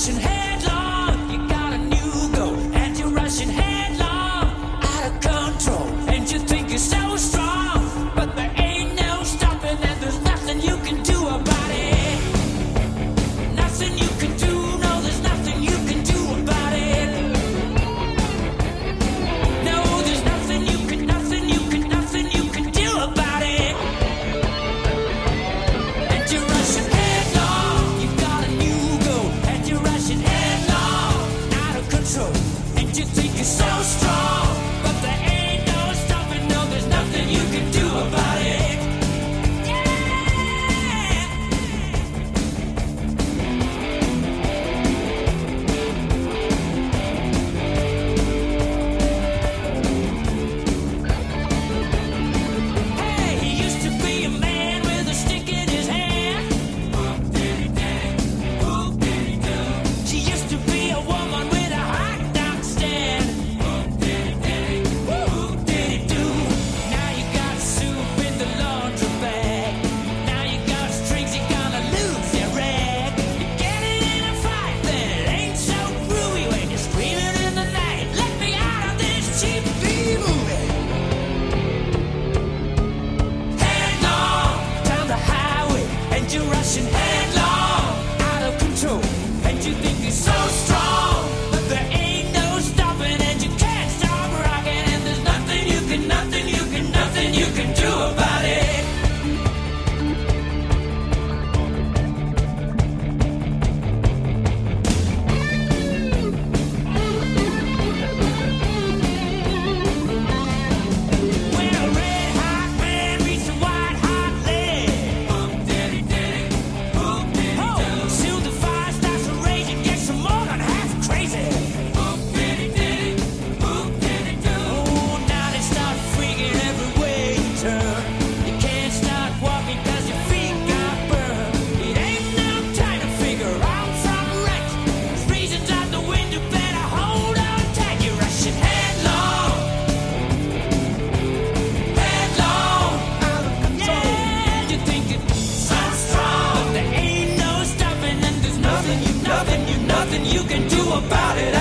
passion. Hey. You're so strong. Good night. you can do about it.